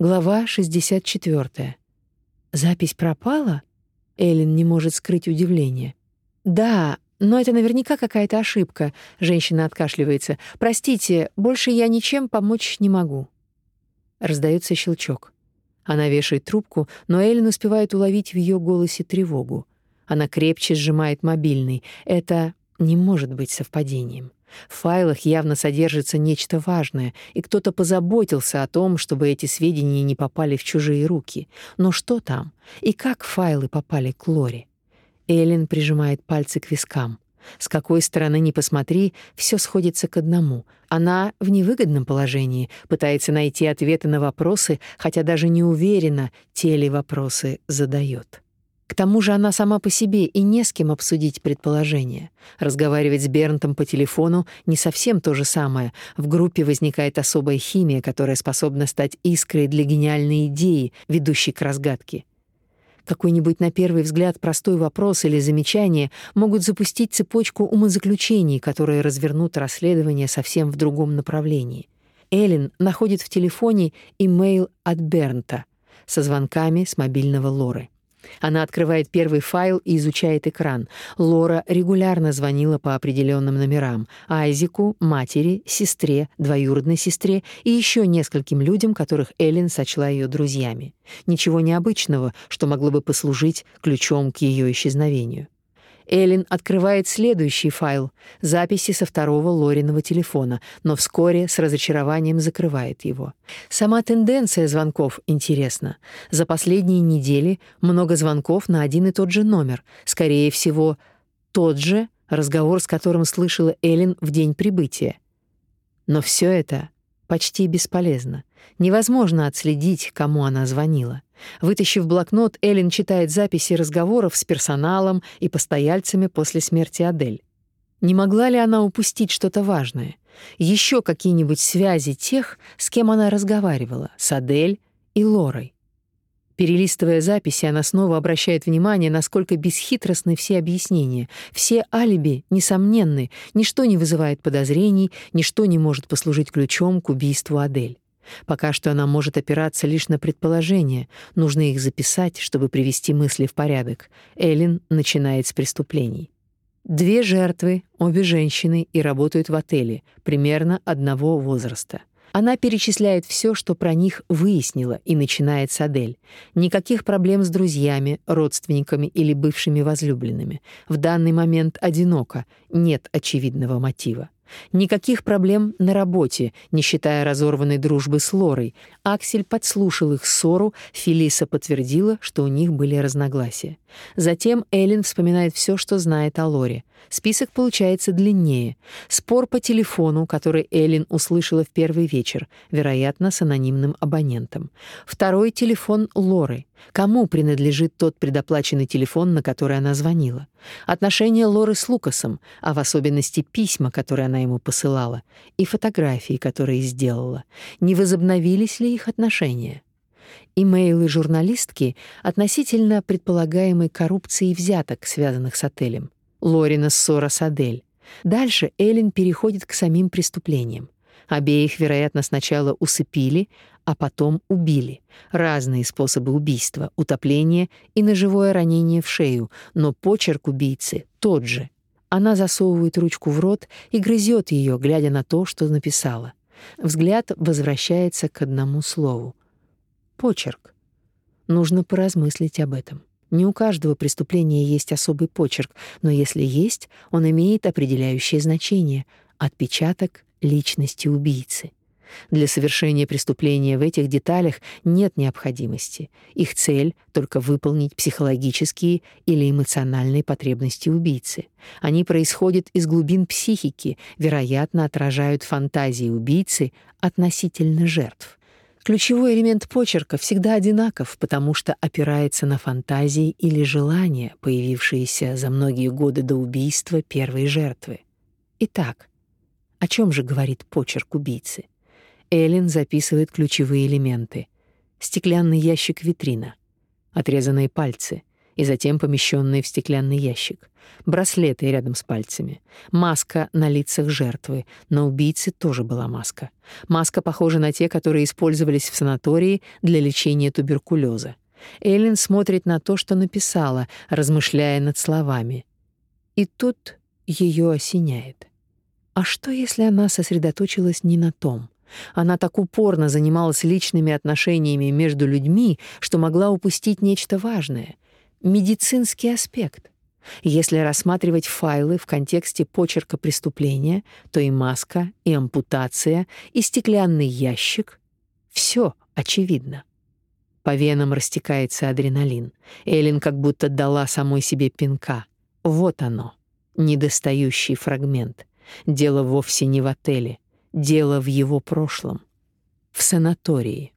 Глава 64. Запись пропала? Эллен не может скрыть удивление. Да, но это наверняка какая-то ошибка. Женщина откашливается. Простите, больше я ничем помочь не могу. Раздается щелчок. Она вешает трубку, но Эллен успевает уловить в ее голосе тревогу. Она крепче сжимает мобильный. Это не может быть совпадением. В файлах явно содержится нечто важное, и кто-то позаботился о том, чтобы эти сведения не попали в чужие руки. Но что там? И как файлы попали к Лоре? Эллен прижимает пальцы к вискам. С какой стороны ни посмотри, все сходится к одному. Она в невыгодном положении, пытается найти ответы на вопросы, хотя даже не уверена, те ли вопросы задает. К тому же она сама по себе и не с кем обсудить предположения. Разговаривать с Бернтом по телефону не совсем то же самое. В группе возникает особая химия, которая способна стать искрой для гениальной идеи, ведущей к разгадке. Какой-нибудь на первый взгляд простой вопрос или замечание могут запустить цепочку умозаключений, которые развернут расследование совсем в другом направлении. Эллен находит в телефоне имейл от Бернта со звонками с мобильного Лоры. Она открывает первый файл и изучает экран. Лора регулярно звонила по определенным номерам: Айзеку, матери, сестре, двоюродной сестре и еще нескольким людям, которых Эллен сочла ее друзьями. Ничего необычного, что могло бы послужить ключом к ее исчезновению. Эллен открывает следующий файл — записи со второго Лориного телефона, но вскоре с разочарованием закрывает его. Сама тенденция звонков интересна. За последние недели много звонков на один и тот же номер. Скорее всего, тот же, разговор с которым слышала Эллен в день прибытия. Но все это почти бесполезно. Невозможно отследить, кому она звонила. Вытащив блокнот, Эллен читает записи разговоров с персоналом и постояльцами после смерти Адель. Не могла ли она упустить что-то важное? Еще какие-нибудь связи тех, с кем она разговаривала, с Адель и Лорой? Перелистывая записи, она снова обращает внимание, насколько бесхитростны все объяснения. Все алиби несомненны, ничто не вызывает подозрений, ничто не может послужить ключом к убийству Адель. Пока что она может опираться лишь на предположения, нужно их записать, чтобы привести мысли в порядок. Эллен начинает с преступлений. Две жертвы, обе женщины и работают в отеле, примерно одного возраста. Она перечисляет все, что про них выяснила, и начинает с Адель. Никаких проблем с друзьями, родственниками или бывшими возлюбленными. В данный момент одиноко, нет очевидного мотива. Никаких проблем на работе, не считая разорванной дружбы с Лорой. Аксель подслушал их ссору, Фелиса подтвердила, что у них были разногласия. Затем Эллен вспоминает все, что знает о Лоре. Список получается длиннее. Спор по телефону, который Эллен услышала в первый вечер, вероятно, с анонимным абонентом. Второй телефон Лоры. Кому принадлежит тот предоплаченный телефон, на который она звонила? Отношения Лоры с Лукасом, а в особенности письма, которые она ему посылала, и фотографии, которые сделала. Не возобновились ли их отношения? Имейлы журналистки относительно предполагаемой коррупции и взяток, связанных с отелем. Лорина ссора с Адель. Дальше Эллен переходит к самим преступлениям. Обеих, вероятно, сначала усыпили, а потом убили. Разные способы убийства — утопление и ножевое ранение в шею, но почерк убийцы тот же. Она засовывает ручку в рот и грызет ее, глядя на то, что написала. Взгляд возвращается к одному слову. Почерк. Нужно поразмыслить об этом. Не у каждого преступления есть особый почерк, но если есть, он имеет определяющее значение — отпечаток личности убийцы. Для совершения преступления в этих деталях нет необходимости. Их цель — только выполнить психологические или эмоциональные потребности убийцы. Они происходят из глубин психики, вероятно, отражают фантазии убийцы относительно жертв. Ключевой элемент почерка всегда одинаков, потому что опирается на фантазии или желания, появившиеся за многие годы до убийства первой жертвы. Итак, о чем же говорит почерк убийцы? Эллен записывает ключевые элементы. Стеклянный ящик-витрина, отрезанные пальцы, и затем помещенные в стеклянный ящик. Браслеты рядом с пальцами. Маска на лицах жертвы. На убийце тоже была маска. Маска похожа на те, которые использовались в санатории для лечения туберкулеза. Эллен смотрит на то, что написала, размышляя над словами. И тут ее осеняет. А что, если она сосредоточилась не на том? Она так упорно занималась личными отношениями между людьми, что могла упустить нечто важное — медицинский аспект. Если рассматривать файлы в контексте почерка преступления, то и маска, и ампутация, и стеклянный ящик — все очевидно. По венам растекается адреналин. Элин как будто дала самой себе пинка. Вот оно, недостающий фрагмент. Дело вовсе не в отеле, дело в его прошлом. В санатории.